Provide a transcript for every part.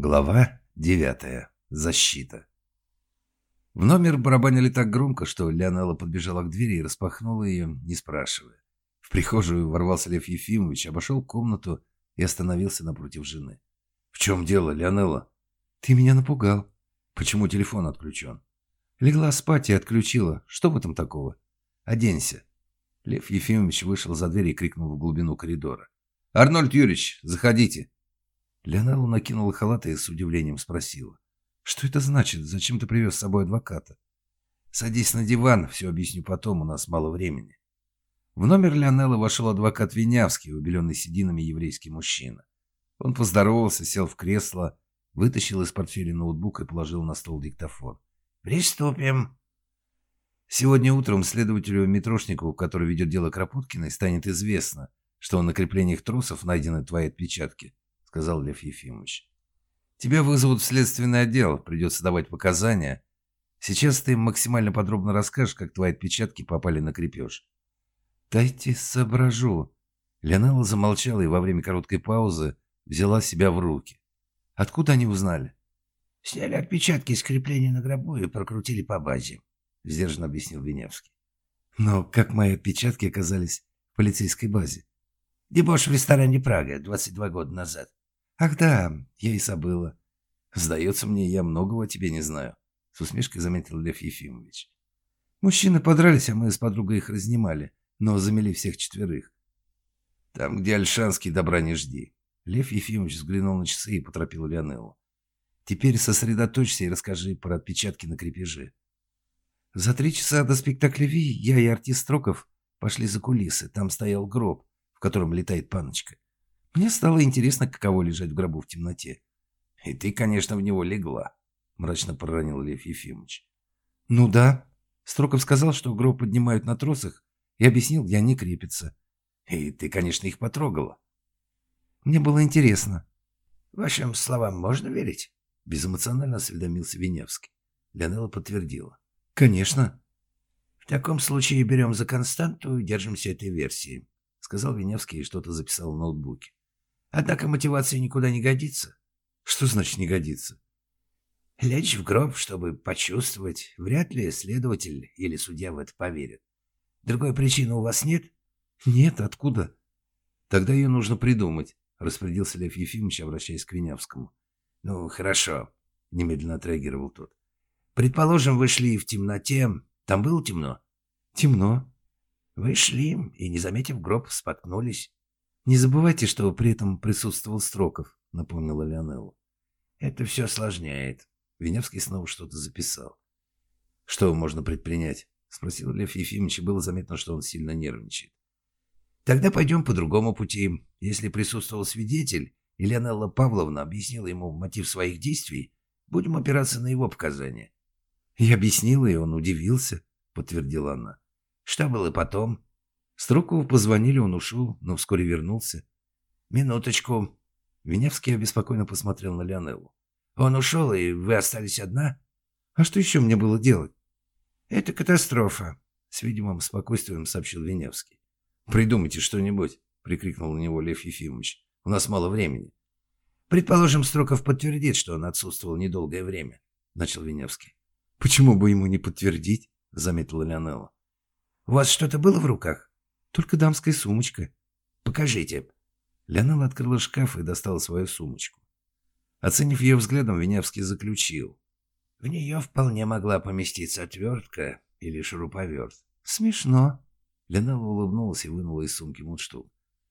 Глава девятая. Защита. В номер барабанили так громко, что Леонела подбежала к двери и распахнула ее, не спрашивая. В прихожую ворвался Лев Ефимович, обошел комнату и остановился напротив жены. «В чем дело, Леонела?» «Ты меня напугал». «Почему телефон отключен?» «Легла спать и отключила. Что в этом такого?» «Оденься». Лев Ефимович вышел за дверь и крикнул в глубину коридора. «Арнольд Юрьевич, заходите!» Леонелла накинула халат и с удивлением спросила. «Что это значит? Зачем ты привез с собой адвоката?» «Садись на диван, все объясню потом, у нас мало времени». В номер Леонеллы вошел адвокат Винявский, убеленный сединами еврейский мужчина. Он поздоровался, сел в кресло, вытащил из портфеля ноутбук и положил на стол диктофон. «Приступим». Сегодня утром следователю Митрошникову, который ведет дело Кропоткиной, станет известно, что на креплениях трусов найдены твои отпечатки сказал Лев Ефимович. «Тебя вызовут в следственный отдел, придется давать показания. Сейчас ты максимально подробно расскажешь, как твои отпечатки попали на крепеж». «Дайте соображу». Леонелла замолчала и во время короткой паузы взяла себя в руки. «Откуда они узнали?» «Сняли отпечатки из крепления на гробу и прокрутили по базе», — сдержанно объяснил Веневский. «Но как мои отпечатки оказались в полицейской базе?» «Дебош в ресторане «Прага» 22 года назад. «Ах да, я и забыла. Сдается мне, я многого о тебе не знаю», — с усмешкой заметил Лев Ефимович. «Мужчины подрались, а мы с подругой их разнимали, но замели всех четверых. Там, где Альшанский, добра не жди». Лев Ефимович взглянул на часы и поторопил Леонеллу. «Теперь сосредоточься и расскажи про отпечатки на крепеже». За три часа до спектакля «Ви» я и артист Строков пошли за кулисы. Там стоял гроб, в котором летает паночка. Мне стало интересно, каково лежать в гробу в темноте. «И ты, конечно, в него легла», — мрачно проронил Лев Ефимович. «Ну да». Строков сказал, что гроб поднимают на тросах, и объяснил, где они крепятся. «И ты, конечно, их потрогала». Мне было интересно. «Вашим словам можно верить?» Безэмоционально осведомился Веневский. Леонела подтвердила. «Конечно». «В таком случае берем за константу и держимся этой версии», сказал Веневский и что-то записал в ноутбуке. Однако мотивация никуда не годится. Что значит не годится? Лечь в гроб, чтобы почувствовать, вряд ли следователь или судья в это поверят. Другой причины у вас нет? Нет, откуда? Тогда ее нужно придумать, распорядился Лев Ефимович, обращаясь к Винявскому. Ну, хорошо, немедленно отреагировал тот. Предположим, вы шли в темноте. Там было темно? Темно. Вы шли и, не заметив гроб, споткнулись. «Не забывайте, что при этом присутствовал Строков», — напомнила Леонелла. «Это все осложняет». Веневский снова что-то записал. «Что можно предпринять?» — спросил Лев Ефимович, и было заметно, что он сильно нервничает. «Тогда пойдем по другому пути. Если присутствовал свидетель, и Леонелла Павловна объяснила ему мотив своих действий, будем опираться на его показания». «Я объяснила, и он удивился», — подтвердила она. «Что было потом?» Строкову позвонили, он ушел, но вскоре вернулся. «Минуточку». Винявский обеспокоенно посмотрел на Леонеллу. «Он ушел, и вы остались одна?» «А что еще мне было делать?» «Это катастрофа», — с видимым спокойствием сообщил Винявский. «Придумайте что-нибудь», — прикрикнул на него Лев Ефимович. «У нас мало времени». «Предположим, Строков подтвердит, что он отсутствовал недолгое время», — начал Винявский. «Почему бы ему не подтвердить?» — заметила Леонелла. «У вас что-то было в руках?» Только дамская сумочка. Покажите. Леонела открыла шкаф и достала свою сумочку. Оценив ее взглядом, Винявский заключил. В нее вполне могла поместиться отвертка или шуруповерт. Смешно. Леонела улыбнулась и вынула из сумки мундштук.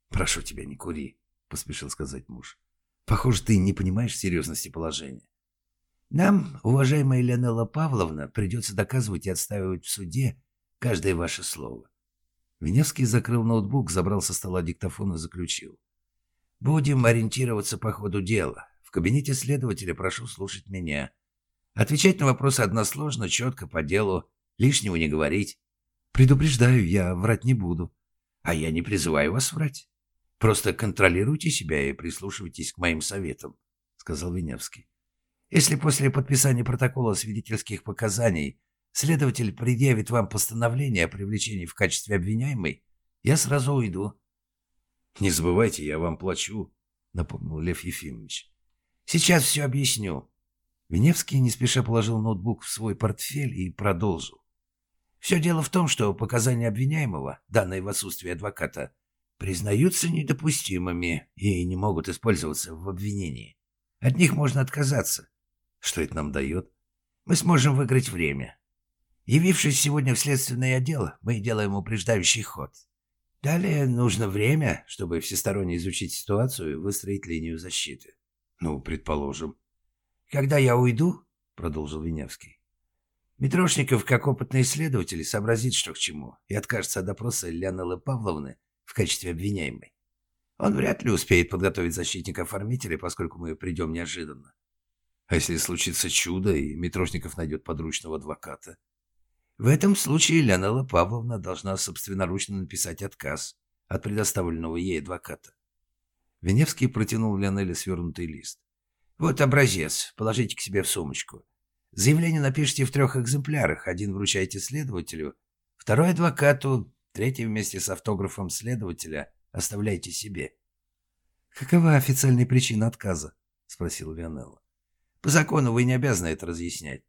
«Прошу тебя, не кури», — поспешил сказать муж. «Похоже, ты не понимаешь серьезности положения». «Нам, уважаемая Леонела Павловна, придется доказывать и отстаивать в суде каждое ваше слово. Веневский закрыл ноутбук, забрал со стола диктофон и заключил. «Будем ориентироваться по ходу дела. В кабинете следователя прошу слушать меня. Отвечать на вопросы односложно, четко, по делу. Лишнего не говорить. Предупреждаю, я врать не буду. А я не призываю вас врать. Просто контролируйте себя и прислушивайтесь к моим советам», — сказал Веневский. «Если после подписания протокола свидетельских показаний Следователь предъявит вам постановление о привлечении в качестве обвиняемой, я сразу уйду. — Не забывайте, я вам плачу, — напомнил Лев Ефимович. Сейчас все объясню». Веневский не спеша положил ноутбук в свой портфель и продолжил. «Все дело в том, что показания обвиняемого, данные в отсутствии адвоката, признаются недопустимыми и не могут использоваться в обвинении. От них можно отказаться. Что это нам дает? Мы сможем выиграть время. Явившись сегодня в следственное отдел, мы делаем упреждающий ход. Далее нужно время, чтобы всесторонне изучить ситуацию и выстроить линию защиты. Ну, предположим. Когда я уйду, продолжил Винявский, Митрошников, как опытный исследователь, сообразит, что к чему, и откажется от допроса Леонеллы Павловны в качестве обвиняемой. Он вряд ли успеет подготовить защитника-оформителя, поскольку мы придем неожиданно. А если случится чудо, и Митрошников найдет подручного адвоката? В этом случае Леонела Павловна должна собственноручно написать отказ от предоставленного ей адвоката. Веневский протянул Леонеле свернутый лист. «Вот образец. Положите к себе в сумочку. Заявление напишите в трех экземплярах. Один вручайте следователю, второй адвокату, третий вместе с автографом следователя оставляйте себе». «Какова официальная причина отказа?» — спросил Леонелла. «По закону вы не обязаны это разъяснять».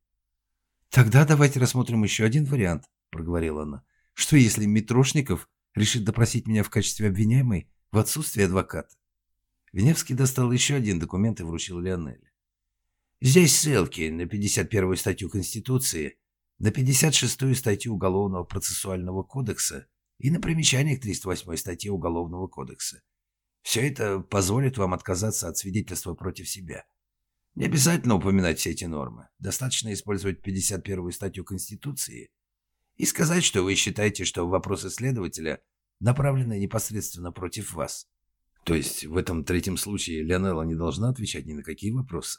«Тогда давайте рассмотрим еще один вариант», — проговорила она. «Что если Митрошников решит допросить меня в качестве обвиняемой в отсутствии адвоката?» Веневский достал еще один документ и вручил Леонелле. Здесь ссылки на 51-ю статью Конституции, на 56-ю статью Уголовного процессуального кодекса и на примечание к 308 статье Уголовного кодекса. Все это позволит вам отказаться от свидетельства против себя. Не обязательно упоминать все эти нормы. Достаточно использовать 51-ю статью Конституции и сказать, что вы считаете, что вопросы следователя направлены непосредственно против вас. То есть в этом третьем случае Леонелла не должна отвечать ни на какие вопросы?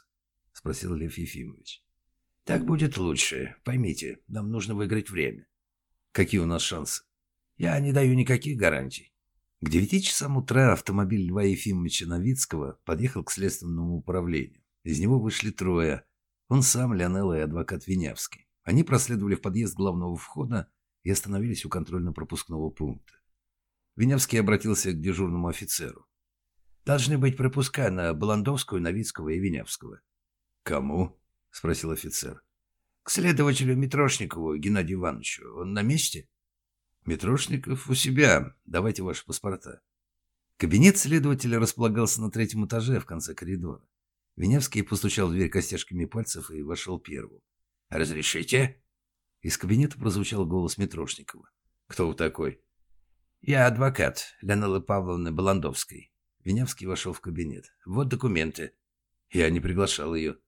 Спросил Лев Ефимович. Так будет лучше. Поймите, нам нужно выиграть время. Какие у нас шансы? Я не даю никаких гарантий. К девяти часам утра автомобиль Льва Ефимовича Новицкого подъехал к следственному управлению. Из него вышли трое. Он сам, Леонелла и адвокат Винявский. Они проследовали в подъезд главного входа и остановились у контрольно-пропускного пункта. Винявский обратился к дежурному офицеру. Должны быть пропуска на Баландовскую, Новицкого и Винявского. «Кому?» — спросил офицер. «К следователю Митрошникову Геннадию Ивановичу. Он на месте?» «Митрошников у себя. Давайте ваши паспорта». Кабинет следователя располагался на третьем этаже в конце коридора. Винявский постучал в дверь костяшками пальцев и вошел первым. «Разрешите?» Из кабинета прозвучал голос Митрошникова. «Кто вы такой?» «Я адвокат Леонеллы Павловны Баландовской». Винявский вошел в кабинет. «Вот документы». Я не приглашал ее.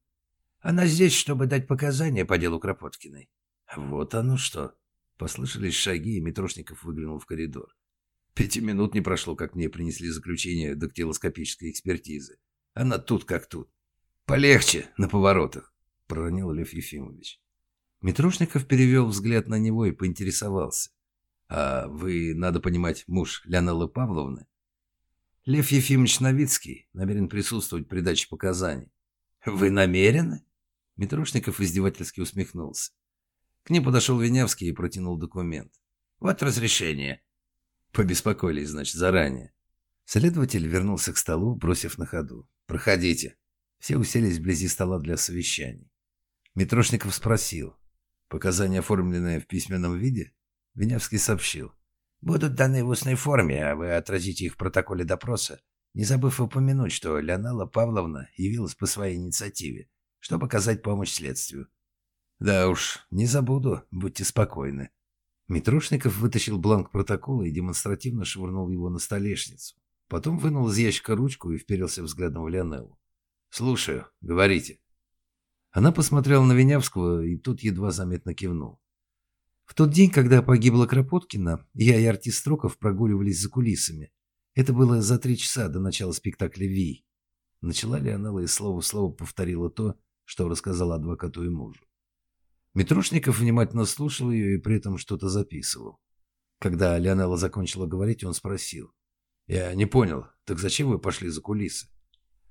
Она здесь, чтобы дать показания по делу Кропоткиной. Вот оно что. Послышались шаги, и Митрошников выглянул в коридор. Пяти минут не прошло, как мне принесли заключение дактилоскопической экспертизы. Она тут как тут. Полегче на поворотах, проронил Лев Ефимович. Митрошников перевел взгляд на него и поинтересовался. «А вы, надо понимать, муж Леонеллы Павловны?» Лев Ефимович Новицкий намерен присутствовать при даче показаний. «Вы намерены?» Митрошников издевательски усмехнулся. К ним подошел Винявский и протянул документ. «Вот разрешение». Побеспокоились, значит, заранее. Следователь вернулся к столу, бросив на ходу. «Проходите». Все уселись вблизи стола для совещаний. Митрошников спросил. «Показания оформленные в письменном виде?» Винявский сообщил. «Будут даны в устной форме, а вы отразите их в протоколе допроса, не забыв упомянуть, что Леонала Павловна явилась по своей инициативе, чтобы оказать помощь следствию». «Да уж, не забуду, будьте спокойны». Митрошников вытащил бланк протокола и демонстративно швырнул его на столешницу. Потом вынул из ящика ручку и вперился взглядом в Леонеллу. «Слушаю, говорите». Она посмотрела на Винявского, и тут едва заметно кивнул. В тот день, когда погибла Кропоткина, я и артист Строков прогуливались за кулисами. Это было за три часа до начала спектакля «Ви». Начала Леонелла и слово в слово повторила то, что рассказала адвокату и мужу. Митрошников внимательно слушал ее и при этом что-то записывал. Когда Леонелла закончила говорить, он спросил. «Я не понял, так зачем вы пошли за кулисы?»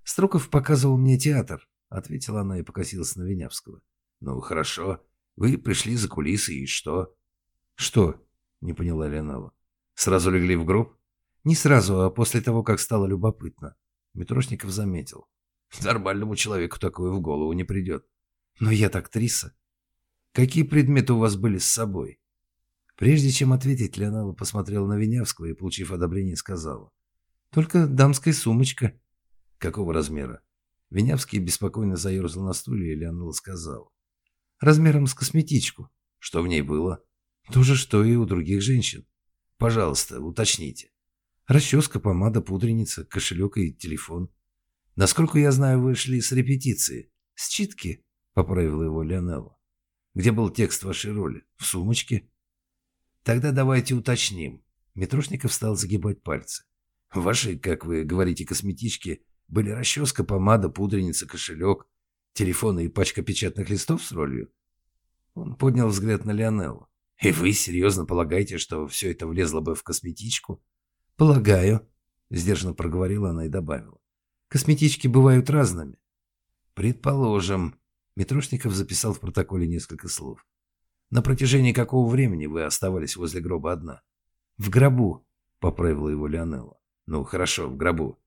«Строков показывал мне театр», — ответила она и покосилась на Винявского. «Ну, хорошо. Вы пришли за кулисы, и что?» «Что?» — не поняла Леонала. «Сразу легли в гроб?» «Не сразу, а после того, как стало любопытно». Митрошников заметил. Нормальному человеку такое в голову не придет. Но я-то актриса. Какие предметы у вас были с собой? Прежде чем ответить, Леонала посмотрела на Винявского и, получив одобрение, сказала. Только дамская сумочка. Какого размера? Винявский беспокойно заерзал на стуле, и Леонала сказала. Размером с косметичку. Что в ней было? То же, что и у других женщин. Пожалуйста, уточните. Расческа, помада, пудреница, кошелек и телефон. Насколько я знаю, вы шли с репетиции. С читки, поправила его Леонелла. Где был текст вашей роли? В сумочке? Тогда давайте уточним. Митрошников стал загибать пальцы. Ваши, как вы говорите, косметички были расческа, помада, пудреница, кошелек, телефон и пачка печатных листов с ролью. Он поднял взгляд на Леонеллу. «И вы серьезно полагаете, что все это влезло бы в косметичку?» «Полагаю», — сдержанно проговорила она и добавила. «Косметички бывают разными». «Предположим», — Митрошников записал в протоколе несколько слов. «На протяжении какого времени вы оставались возле гроба одна?» «В гробу», — поправила его Леонелла. «Ну, хорошо, в гробу».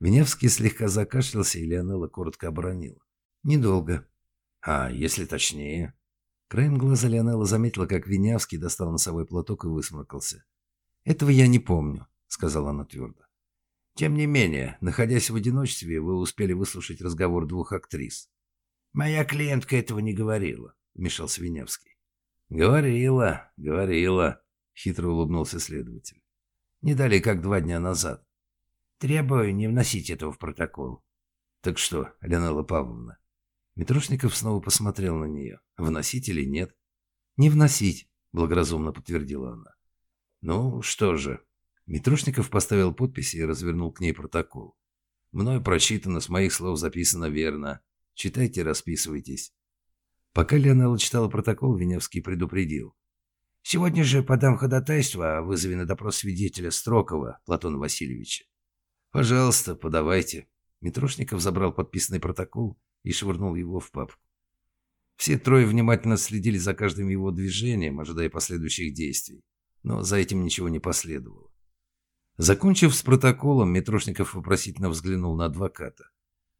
Веневский слегка закашлялся, и Леонелла коротко оборонила. «Недолго». «А если точнее?» Краем глаза Леонелла заметила, как Винявский достал носовой платок и высморкался. «Этого я не помню», — сказала она твердо. «Тем не менее, находясь в одиночестве, вы успели выслушать разговор двух актрис». «Моя клиентка этого не говорила», — вмешался Винявский. «Говорила, говорила», — хитро улыбнулся следователь. «Не дали как два дня назад. Требую не вносить этого в протокол». «Так что, Леонела Павловна?» Митрошников снова посмотрел на нее. «Вносить или нет?» «Не вносить», — благоразумно подтвердила она. «Ну, что же?» Митрошников поставил подпись и развернул к ней протокол. «Мною прочитано, с моих слов записано верно. Читайте, расписывайтесь». Пока Леонела читала протокол, Веневский предупредил. «Сегодня же подам ходатайство о вызове на допрос свидетеля Строкова Платона Васильевича». «Пожалуйста, подавайте». Митрошников забрал подписанный протокол и швырнул его в папку. Все трое внимательно следили за каждым его движением, ожидая последующих действий но за этим ничего не последовало. Закончив с протоколом, Митрошников вопросительно взглянул на адвоката.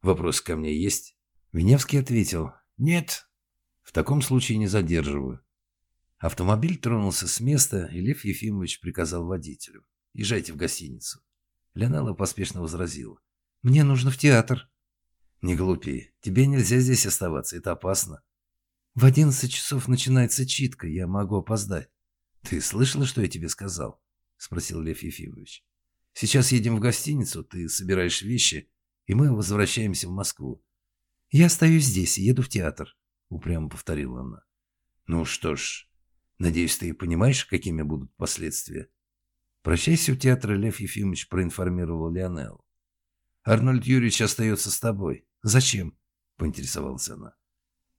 «Вопрос ко мне есть?» Веневский ответил. «Нет». «В таком случае не задерживаю». Автомобиль тронулся с места, и Лев Ефимович приказал водителю. «Езжайте в гостиницу». Леонела поспешно возразила. «Мне нужно в театр». «Не глупи. Тебе нельзя здесь оставаться, это опасно». «В одиннадцать часов начинается читка, я могу опоздать». «Ты слышала, что я тебе сказал?» — спросил Лев Ефимович. «Сейчас едем в гостиницу, ты собираешь вещи, и мы возвращаемся в Москву». «Я остаюсь здесь и еду в театр», — упрямо повторила она. «Ну что ж, надеюсь, ты понимаешь, какими будут последствия?» Прощайся у театра, Лев Ефимович проинформировал Леонеллу. «Арнольд Юрьевич остается с тобой. Зачем?» — поинтересовалась она.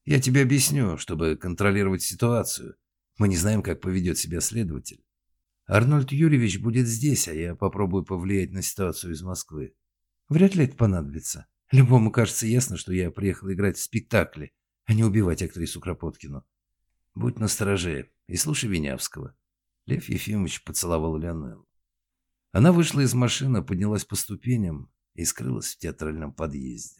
«Я тебе объясню, чтобы контролировать ситуацию. Мы не знаем, как поведет себя следователь. Арнольд Юрьевич будет здесь, а я попробую повлиять на ситуацию из Москвы. Вряд ли это понадобится. Любому кажется ясно, что я приехал играть в спектакле, а не убивать актрису Кропоткину. Будь настороже и слушай Винявского. Лев Ефимович поцеловал Леонеллу. Она вышла из машины, поднялась по ступеням и скрылась в театральном подъезде.